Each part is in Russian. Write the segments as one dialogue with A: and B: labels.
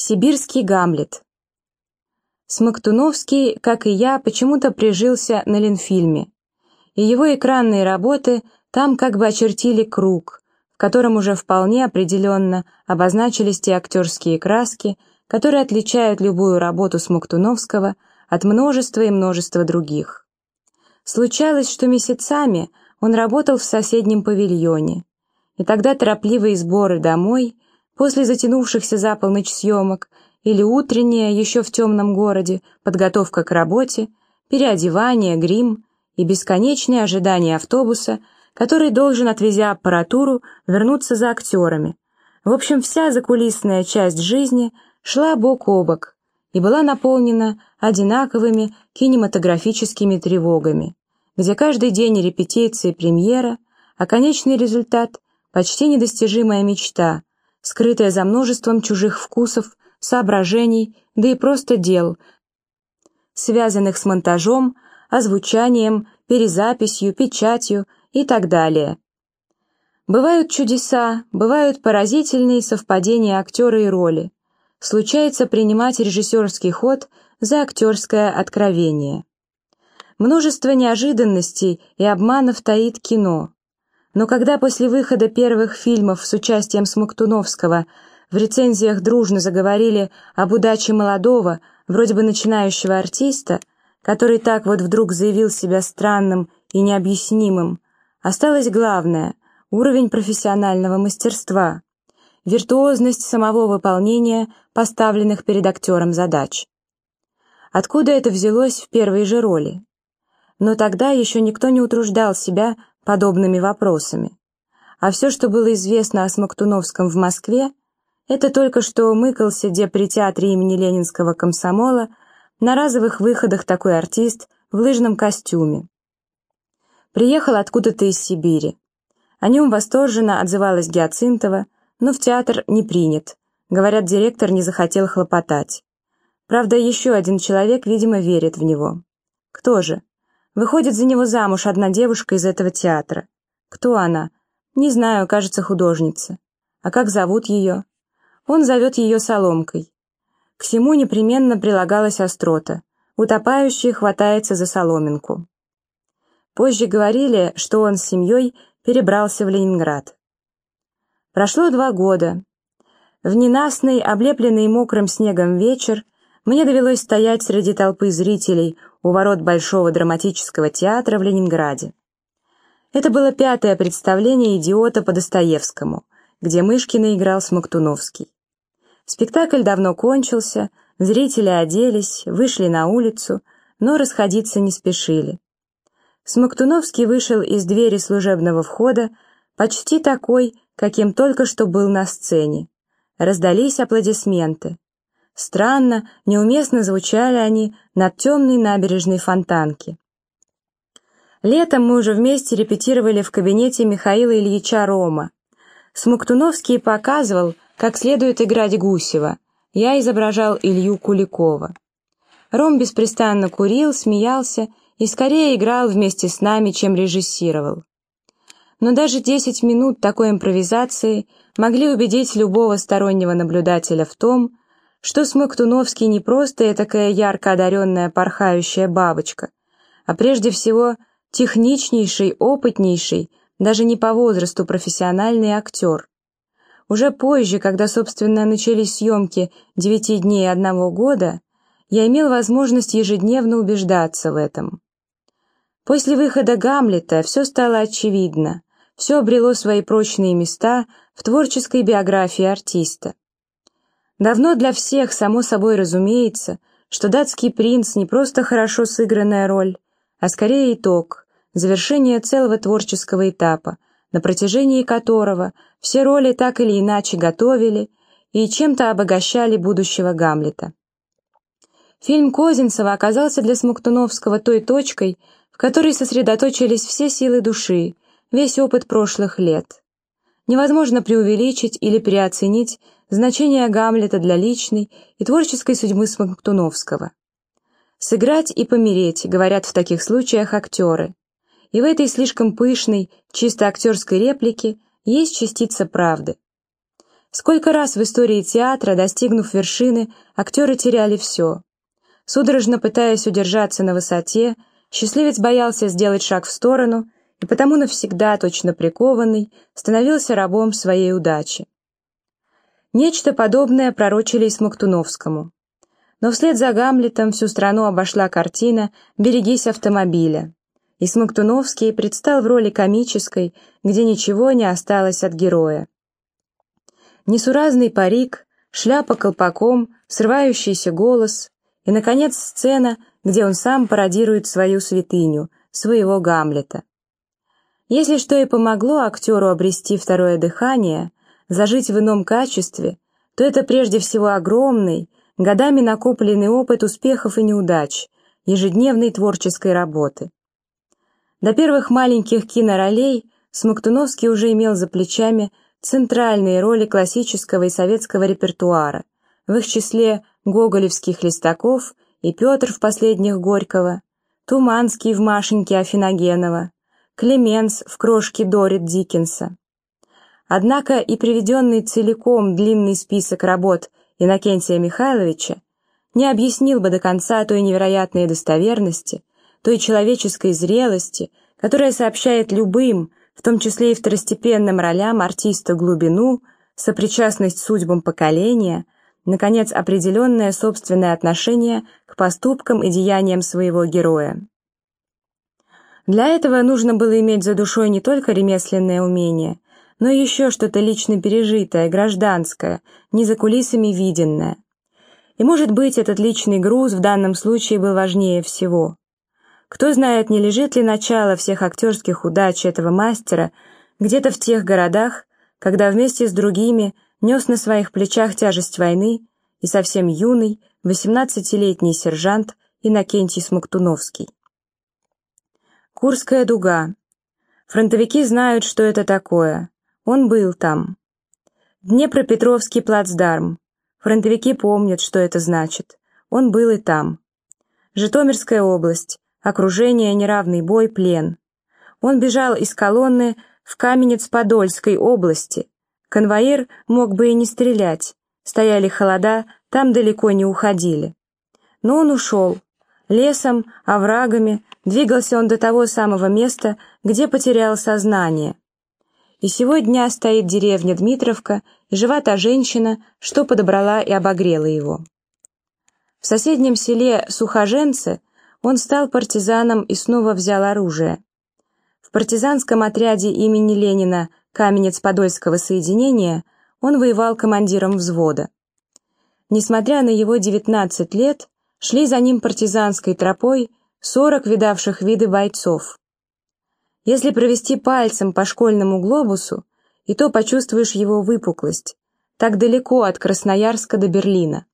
A: Сибирский Гамлет. Смоктуновский, как и я, почему-то прижился на Ленфильме, и его экранные работы там как бы очертили круг, в котором уже вполне определенно обозначились те актерские краски, которые отличают любую работу Смоктуновского от множества и множества других. Случалось, что месяцами он работал в соседнем павильоне, и тогда торопливые сборы домой, после затянувшихся за полночь съемок, или утренняя, еще в темном городе, подготовка к работе, переодевание, грим и бесконечное ожидание автобуса, который должен, отвезя аппаратуру, вернуться за актерами. В общем, вся закулисная часть жизни шла бок о бок и была наполнена одинаковыми кинематографическими тревогами, где каждый день репетиции, премьера, а конечный результат – почти недостижимая мечта, скрытая за множеством чужих вкусов, соображений, да и просто дел, связанных с монтажом, озвучанием, перезаписью, печатью и так далее. Бывают чудеса, бывают поразительные совпадения актера и роли. Случается принимать режиссерский ход за актерское откровение. Множество неожиданностей и обманов таит кино. Но когда после выхода первых фильмов с участием Смоктуновского в рецензиях дружно заговорили об удаче молодого, вроде бы начинающего артиста, который так вот вдруг заявил себя странным и необъяснимым, осталось главное — уровень профессионального мастерства, виртуозность самого выполнения поставленных перед актером задач. Откуда это взялось в первой же роли? Но тогда еще никто не утруждал себя подобными вопросами. А все, что было известно о Смоктуновском в Москве, это только что мыкался где при театре имени Ленинского комсомола на разовых выходах такой артист в лыжном костюме. Приехал откуда-то из Сибири. О нем восторженно отзывалась Гиацинтова, но в театр не принят. Говорят, директор не захотел хлопотать. Правда, еще один человек, видимо, верит в него. Кто же? Выходит за него замуж одна девушка из этого театра. Кто она? Не знаю, кажется, художница. А как зовут ее? Он зовет ее соломкой. К всему непременно прилагалась острота. Утопающий хватается за соломинку. Позже говорили, что он с семьей перебрался в Ленинград. Прошло два года. В ненастный, облепленный мокрым снегом вечер мне довелось стоять среди толпы зрителей у ворот Большого драматического театра в Ленинграде. Это было пятое представление «Идиота» по Достоевскому, где Мышкина играл Смоктуновский. Спектакль давно кончился, зрители оделись, вышли на улицу, но расходиться не спешили. Смоктуновский вышел из двери служебного входа, почти такой, каким только что был на сцене. Раздались аплодисменты. Странно, неуместно звучали они над темной набережной фонтанки. Летом мы уже вместе репетировали в кабинете Михаила Ильича Рома. Смоктуновский показывал, как следует играть Гусева. Я изображал Илью Куликова. Ром беспрестанно курил, смеялся и скорее играл вместе с нами, чем режиссировал. Но даже 10 минут такой импровизации могли убедить любого стороннего наблюдателя в том, что Смоктуновский не просто такая ярко одаренная порхающая бабочка, а прежде всего техничнейший, опытнейший, даже не по возрасту профессиональный актер. Уже позже, когда, собственно, начались съемки «Девяти дней одного года», я имел возможность ежедневно убеждаться в этом. После выхода «Гамлета» все стало очевидно, все обрело свои прочные места в творческой биографии артиста. Давно для всех, само собой разумеется, что «Датский принц» не просто хорошо сыгранная роль, а скорее итог, завершение целого творческого этапа, на протяжении которого все роли так или иначе готовили и чем-то обогащали будущего Гамлета. Фильм Козинцева оказался для Смоктуновского той точкой, в которой сосредоточились все силы души, весь опыт прошлых лет. Невозможно преувеличить или переоценить значение Гамлета для личной и творческой судьбы Смоктуновского. «Сыграть и помереть», — говорят в таких случаях актеры и в этой слишком пышной, чисто актерской реплике есть частица правды. Сколько раз в истории театра, достигнув вершины, актеры теряли все. Судорожно пытаясь удержаться на высоте, счастливец боялся сделать шаг в сторону и потому навсегда, точно прикованный, становился рабом своей удачи. Нечто подобное пророчили и Смоктуновскому. Но вслед за Гамлетом всю страну обошла картина «Берегись автомобиля». И Смоктуновский предстал в роли комической, где ничего не осталось от героя. Несуразный парик, шляпа колпаком, срывающийся голос, и, наконец, сцена, где он сам пародирует свою святыню, своего Гамлета. Если что и помогло актеру обрести второе дыхание, зажить в ином качестве, то это прежде всего огромный, годами накопленный опыт успехов и неудач, ежедневной творческой работы. До первых маленьких киноролей Смоктуновский уже имел за плечами центральные роли классического и советского репертуара, в их числе гоголевских листаков и Петр в последних Горького, Туманский в Машеньке Афиногенова, Клеменс в крошке Дорит Диккенса. Однако и приведенный целиком длинный список работ Иннокентия Михайловича не объяснил бы до конца той невероятной достоверности, той человеческой зрелости, которая сообщает любым, в том числе и второстепенным ролям артиста глубину, сопричастность судьбам поколения – наконец, определенное собственное отношение к поступкам и деяниям своего героя. Для этого нужно было иметь за душой не только ремесленное умение, но еще что-то лично пережитое, гражданское, не за кулисами виденное. И, может быть, этот личный груз в данном случае был важнее всего. Кто знает, не лежит ли начало всех актерских удач этого мастера где-то в тех городах, когда вместе с другими – нес на своих плечах тяжесть войны и совсем юный, 18-летний сержант Иннокентий Смоктуновский. Курская дуга. Фронтовики знают, что это такое. Он был там. Днепропетровский плацдарм. Фронтовики помнят, что это значит. Он был и там. Житомирская область. Окружение, неравный бой, плен. Он бежал из колонны в Каменец-Подольской области, Конвоир мог бы и не стрелять. Стояли холода, там далеко не уходили. Но он ушел. Лесом, оврагами, двигался он до того самого места, где потерял сознание. И сегодня стоит деревня Дмитровка, и жива та женщина, что подобрала и обогрела его. В соседнем селе Сухоженце он стал партизаном и снова взял оружие. В партизанском отряде имени Ленина Каменец-Подольского соединения, он воевал командиром взвода. Несмотря на его 19 лет, шли за ним партизанской тропой 40 видавших виды бойцов. Если провести пальцем по школьному глобусу, и то почувствуешь его выпуклость, так далеко от Красноярска до Берлина.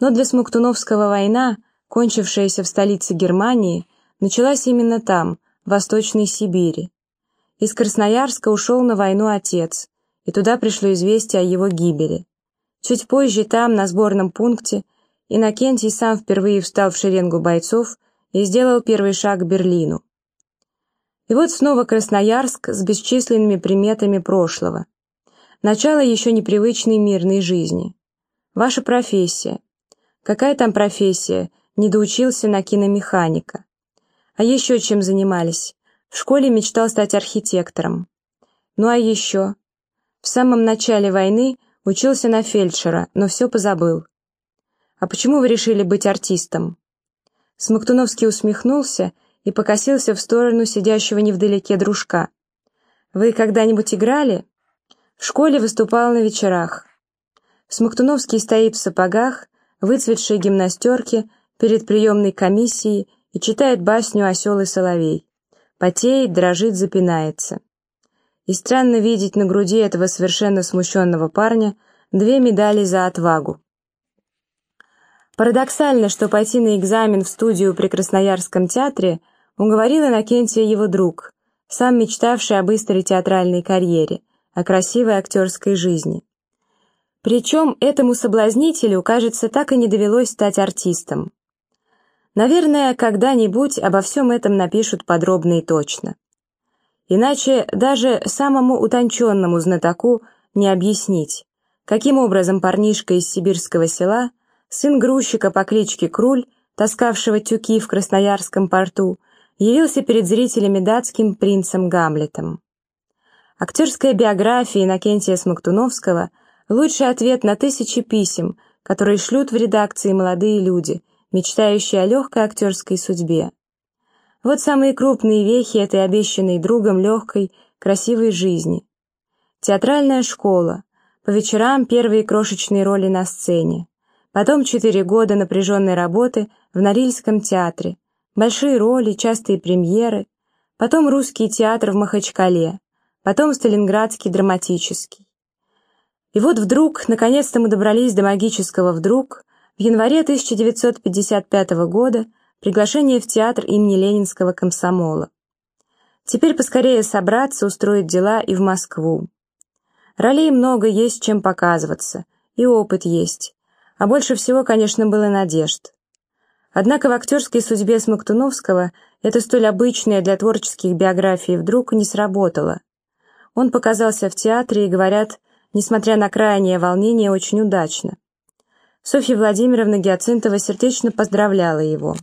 A: Но для Смоктуновского война, кончившаяся в столице Германии, началась именно там, в Восточной Сибири. Из Красноярска ушел на войну отец, и туда пришло известие о его гибели. Чуть позже там, на сборном пункте, Иннокентий сам впервые встал в шеренгу бойцов и сделал первый шаг к Берлину. И вот снова Красноярск с бесчисленными приметами прошлого. Начало еще непривычной мирной жизни. Ваша профессия. Какая там профессия? Не доучился на киномеханика. А еще чем занимались? В школе мечтал стать архитектором. Ну а еще? В самом начале войны учился на фельдшера, но все позабыл. «А почему вы решили быть артистом?» Смоктуновский усмехнулся и покосился в сторону сидящего невдалеке дружка. «Вы когда-нибудь играли?» «В школе выступал на вечерах». Смоктуновский стоит в сапогах, выцветшей гимнастерке перед приемной комиссией и читает басню «Осел и соловей» потеет, дрожит, запинается. И странно видеть на груди этого совершенно смущенного парня две медали за отвагу. Парадоксально, что пойти на экзамен в студию при Красноярском театре уговорил Иннокентия его друг, сам мечтавший о быстрой театральной карьере, о красивой актерской жизни. Причем этому соблазнителю, кажется, так и не довелось стать артистом. Наверное, когда-нибудь обо всем этом напишут подробно и точно. Иначе даже самому утонченному знатоку не объяснить, каким образом парнишка из сибирского села, сын грузчика по кличке Круль, таскавшего тюки в Красноярском порту, явился перед зрителями датским принцем Гамлетом. Актерская биография Иннокентия Смоктуновского – лучший ответ на тысячи писем, которые шлют в редакции молодые люди, мечтающие о легкой актерской судьбе. Вот самые крупные вехи этой обещанной другом легкой, красивой жизни. Театральная школа, по вечерам первые крошечные роли на сцене, потом четыре года напряженной работы в Норильском театре, большие роли, частые премьеры, потом русский театр в Махачкале, потом Сталинградский драматический. И вот вдруг, наконец-то мы добрались до магического «вдруг», в январе 1955 года приглашение в театр имени Ленинского комсомола. Теперь поскорее собраться, устроить дела и в Москву. Ролей много, есть чем показываться, и опыт есть, а больше всего, конечно, было надежд. Однако в актерской судьбе Смоктуновского это столь обычное для творческих биографий вдруг не сработало. Он показался в театре и, говорят, несмотря на крайнее волнение, очень удачно. Софья Владимировна Гиацинтова сердечно поздравляла его.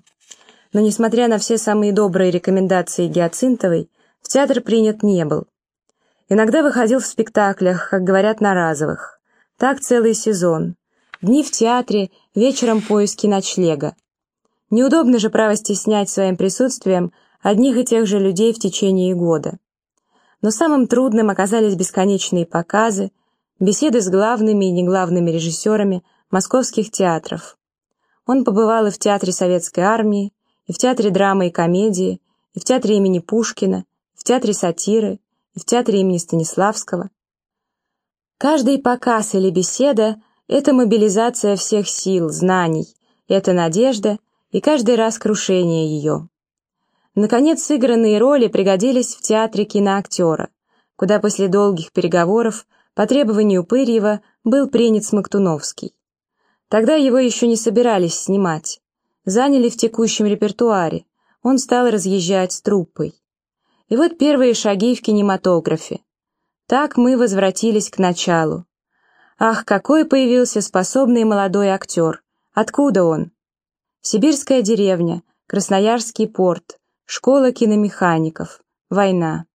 A: Но, несмотря на все самые добрые рекомендации Гиацинтовой, в театр принят не был. Иногда выходил в спектаклях, как говорят, на разовых. Так целый сезон. Дни в театре, вечером поиски ночлега. Неудобно же право стеснять своим присутствием одних и тех же людей в течение года. Но самым трудным оказались бесконечные показы, беседы с главными и неглавными режиссерами московских театров. Он побывал и в Театре Советской Армии, и в Театре драмы и комедии, и в Театре имени Пушкина, в Театре сатиры, и в Театре имени Станиславского. Каждый показ или беседа — это мобилизация всех сил, знаний, это надежда — и каждый раз крушение ее. Наконец, сыгранные роли пригодились в театре киноактера, куда после долгих переговоров по требованию Пырьева был принят Смоктуновский. Тогда его еще не собирались снимать. Заняли в текущем репертуаре, он стал разъезжать с труппой. И вот первые шаги в кинематографе. Так мы возвратились к началу. Ах, какой появился способный молодой актер! Откуда он? Сибирская деревня, Красноярский порт, школа киномехаников, война.